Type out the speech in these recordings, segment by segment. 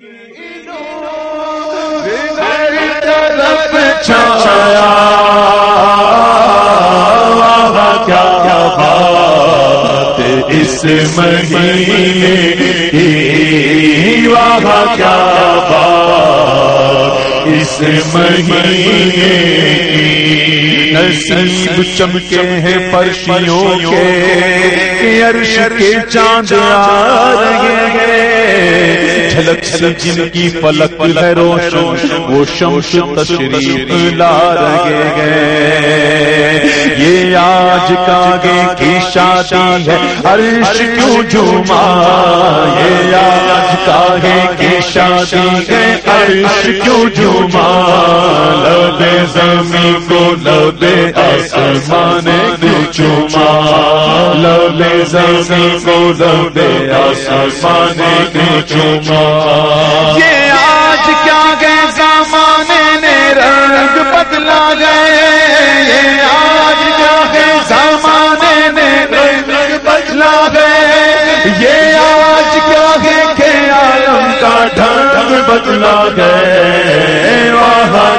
اس مہینے واہ کیا بات اس مہینے نصیب چمکے ہیں پرشیوں کے عرش کے چاند آ رہے ہیں۔ جھلک سے جن کی فلک ہے روشن، وہ شمس تشریف لا رہے ہیں۔ یہ آج کاگے کی شادی ہے، عرش کیوں جھوما؟ یہ آج کاگے کی شادی ہے، عرش کیوں جھوما؟ لب زمین کو لب آسمان کیوں چوما؟ لب زمین کو لب آسمان کیوں چوما۔ یہ آج کیا گئے زمانے نے رنگ بدلا گئے یہ آج کیا گئے زمانے نے رنگ بدلا گئے یہ آج کیا ہے کہ عالم کا ڈھنگ بدلا گئے وہاں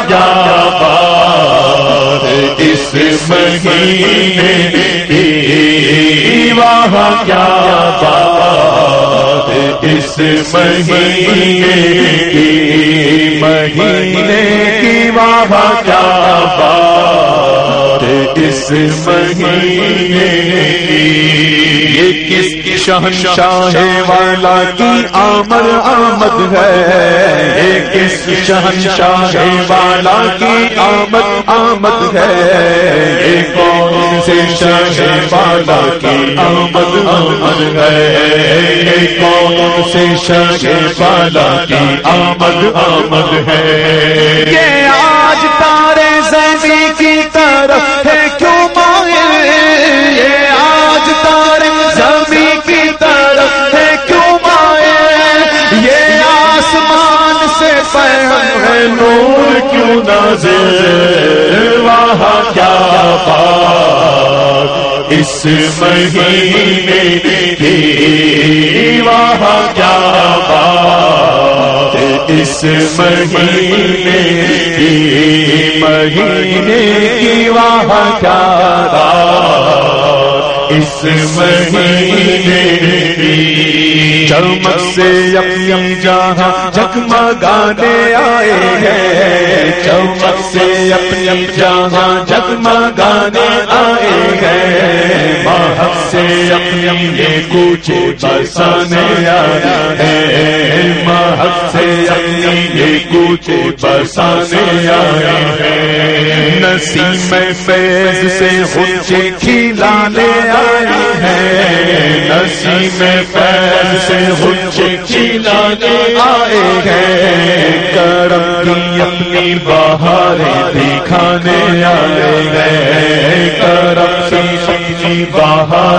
اس مہینے واہ کیا بات اس مہینے کی مہینے کی واہ کیا بات اس مہینے کی شہنشاہ والا کی آمد آمد ہے۔ یہ کس کی شہنشاہ والا کی آمد آمد ہے۔ یہ کون سے شاہ والا کی آمد آمد ہے۔ کون سے شاہ والا کی آمد آمد ہے۔ وہاں کیا بات؟ اس مہینے کی وہاں کیا بات؟ اس مہینے کی مہینے کی وہاں کیا بات؟ اس مہینے کی چمک سے یم جہاں جگمگانے آئے ہیں۔ چمک سے یم جہاں جگمگانے آئے ہیں۔ سے یم یہ کچھ برسانے آئے ہیں مہک سے یم یہ کچھ برسانے آئے ہیں نسیم فیض سے خوچے کھلانے آئے ہیں نسیم فیض سے خوچے کھلانے آئے ہیں۔ کرم کی اپنی بہاریں دکھانے آئے ہیں۔ کرم کی اپنی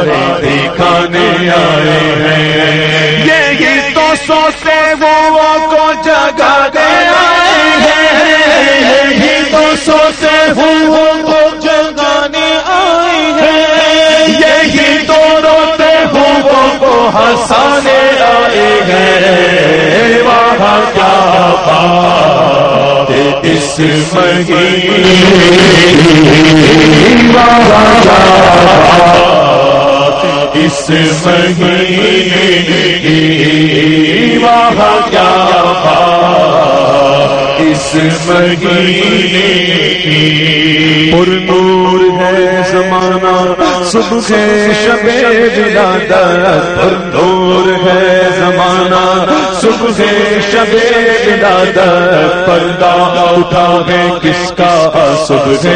بہاریں دکھانے آئے ہیں یہی تو سو سے وہ کو جگا دے آئے ہیں یہی تو سو سے وہ کو جگانے آئے ہیں یہی تو روتے ہو کو ہنسانے آئے ہیں وہاں کیا بات اس مہینے؟ وہاں اس مہینے وہاں کیا اس مہینے پر نور صبح شب ولادت پر نور ہے زمانہ۔ صبح شب ولادت پردہ اٹھا ہے کس کا۔ صبح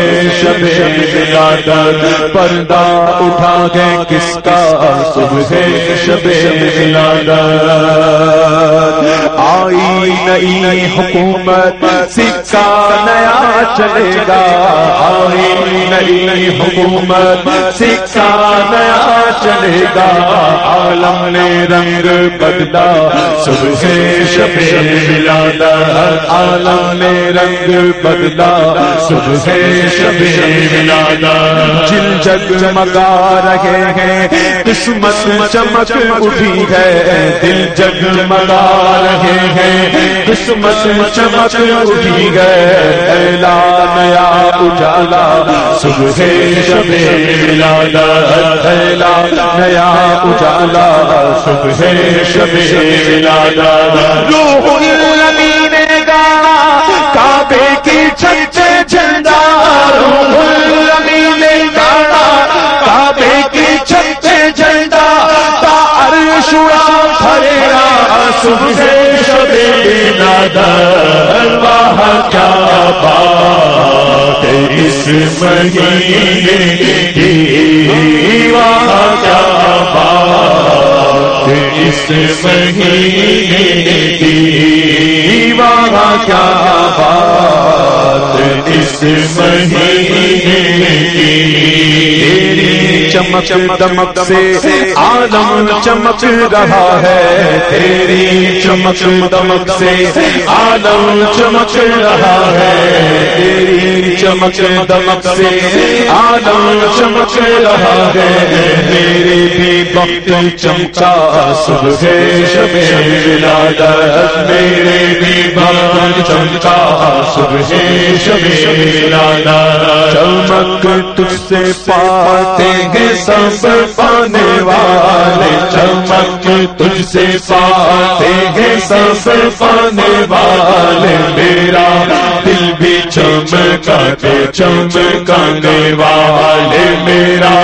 شب ولادت پردہ اٹھا ہے کس کا۔ صبح شب ولادت آئی نئی حکومت سکہ نیا چلے گا۔ آئی نئی حکومت سکہ نیا چلے گا۔ عالم نے رنگ بدلا، صبح شب ملادا عالم نے رنگ بدلا، صبح شب ملادا جل جگ مگا رہے ہیں قسمت چمک اٹھی ہے۔ دل جگ مگا رہے ہیں قسمت چمک اٹھی ہے۔ نیا اجالا، صبح شب ملادا الا نیا اجالا، صبح شب روح النبی نے گانا، کعبے کی چھت سے جھنڈا، روح النبی نے گانا، کعبے کی چھت سے جھنڈا، تا عرش اڑا صبح شب اس مہینے کی واہ کیا بات اس مہینے کی چمک دمک سے عالم چمک رہا ہے۔ تیری چمک دمک سے عالم چمک رہا ہے۔ تیری چمک دمک سے عالم چمک رہا ہے۔ میرے بھی وقت چمکا، صبح شب ولادت میرے بھی وقت چمکا، صبح شب ولادت چمک تجھ سے پاتے ہیں سب پانے والے چمک تجھ سے پاتے ہیں سب پانے والے میرا دل بھی چمکاتے چمکانے والے میرا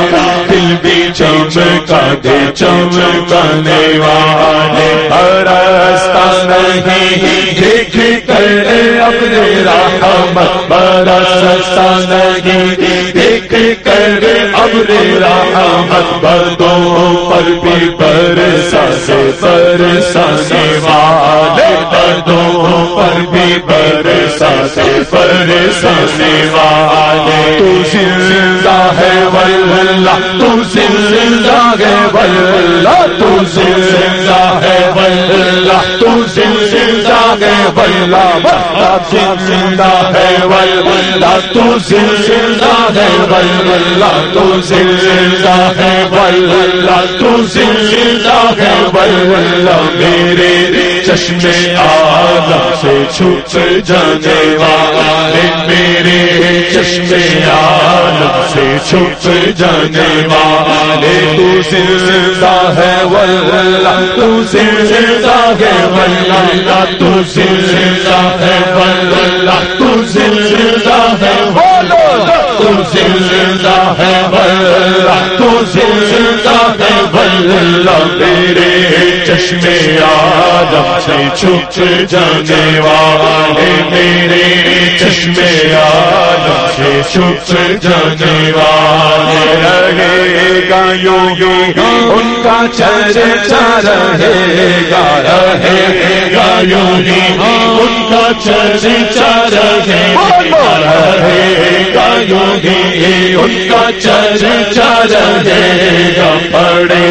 دل بھی چمکاتے چمکانے والے برستا نہیں دیکھ کر اپنے رحمت برستا نہیں دیکھ کر ابر رحمت بردوں پر بھی برسا سے برسانے والے بردوں پر بھی برسا سے برسانے والے۔ تو زندہ ہے واللہ، تو زندہ ہے واللہ۔ تو زندہ ہے واللہ، تو زندہ ہے واللہ زندہ ہے واللہ تو زندہ ہے واللہ تو زندہ ہے واللہ تو زندہ ہے واللہ میرے چشم آدم سے چھپ جانے والے میرے چشم آدم سے چھپ جانے والے تو زندہ ہے واللہ، تو زندہ ہے واللہ، تو زندہ ہے واللہ، تو زندہ ہے واللہ۔ تو زندہ ہے واللہ، تو زندہ ہے واللہ۔ میرے چشم آدم سے چھپ جانے والے میرے چشم آدم سے چھپ جانے والے رہے گا یوں یوں ان کا چرچا رہے گا رہے گا یوں ہی ان کا چرچا رہے گا رہے گا یوں ہی ان کا چرچا رہے گا۔ پڑے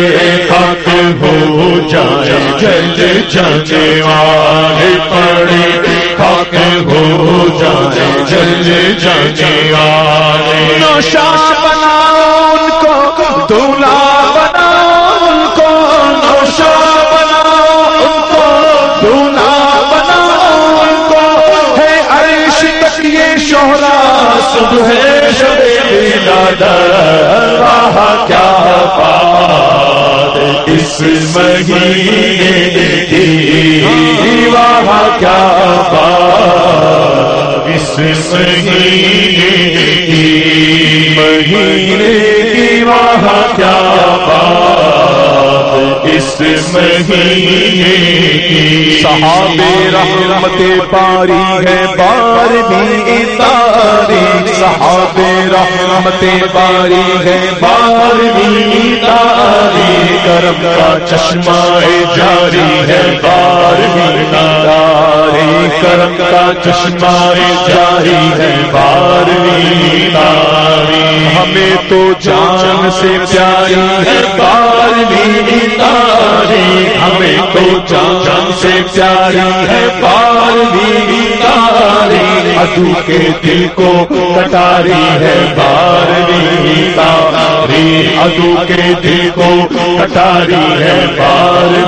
خاک ہو جائے جل جانے والے پڑے خاک ہو جائے جل جانے والے نوشا بناؤ ان کو، دولہا بناؤ ان کو نوشا بناؤ ان کو، دولہا بناؤ ان کو۔ ہے عرش تک یہ شہرا، صبح شب راہ کی واہ کیا بات اس مہینے کی مہینے کی واہ کیا بات اس مہینے کی صحاب رحمت پاری ہے بار بھی تاری صحاب رحمت پاری ہے بار تاری کرم کا چشمہ جاری ہے بار تاری کرم کا چشمہ جاری ہے، بارہویں تاری ہمیں تو جان سے پیاری ہے، بارہویں تاری ہمیں تو جان سے پیاری ہے، بارہویں تاری ادو کے دل کو کٹاری ہے بارہویں تاری ادو کے دل کو کٹاری ہے بار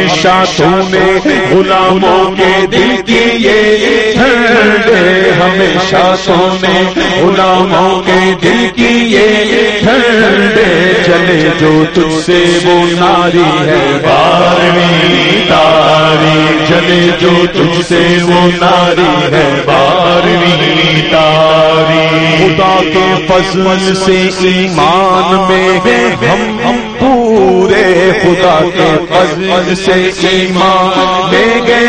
ہمیشہ سونے غلاموں کے دل کی یہ ٹھنڈے ہمیشہ سونے غلاموں کے دل کی یہ ٹھنڈے چلے جو تجھ سے وہ ناری ہے۔ بارہویں تاری چلے جو تجھ سے وہ ناری ہے۔ بارہویں تاری خدا کے فضل سے ایمان میں ہم خدا کے فضل سے ایمان لے گئے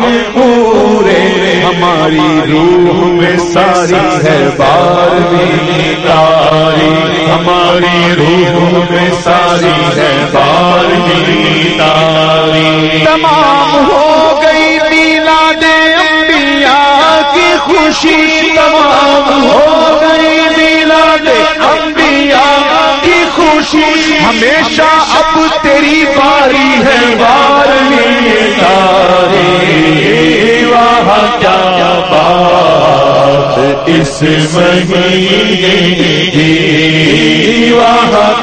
ہم پورے۔ ہماری روح میں ساری ہے بارہویں تاری ہماری روح میں ساری ہے بارہویں تاری تمام ہو گئی میلاد انبیاء کی خوشی۔ تمام ہو گئی میلاد انبیاء کی خوشی۔ ہمیشہ اب تیری باری ہے بارہویں تاری وہاں کیا بات اس مہینے کی وہاں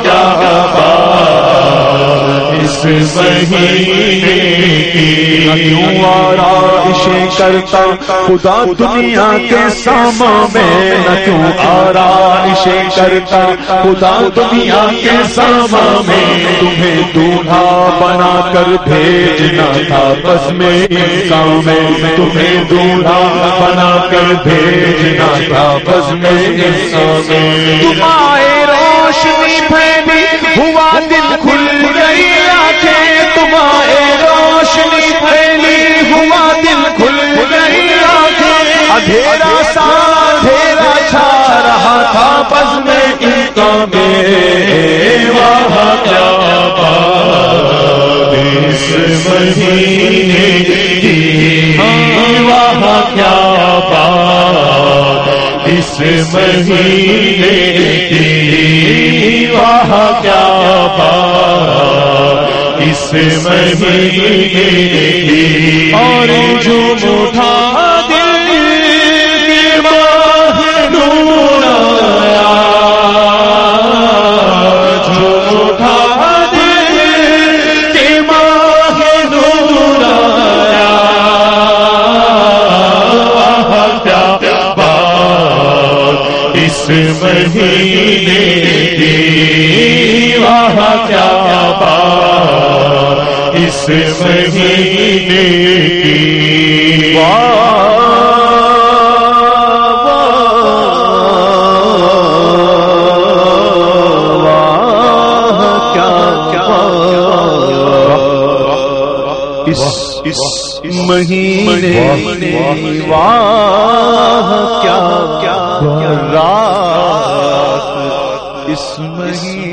آرائش کرتا خدا دنیا کے ساما میں نہ کیوں آرائش کرتا خدا دنیا کے ساما میں۔ تمہیں دولہا بنا کر بھیجنا تھا بس میں انسان میں۔ تمہیں دولہا بنا کر بھیجنا تھا بس میں انسان میں۔ تمہارے روشنی پھیلی ہوا اندھیرا سا، اندھیرا چھا رہا تھا بس میں انسان میں وہاں کیا بات۔ اس مہینے کی وہاں کیا بات۔ اس مہینے کی وہاں کیا بات۔ اس مہینے کی اور جو اٹھا۔ مہینے کی اس مہینے واہ کیا کیا رات اس مہینے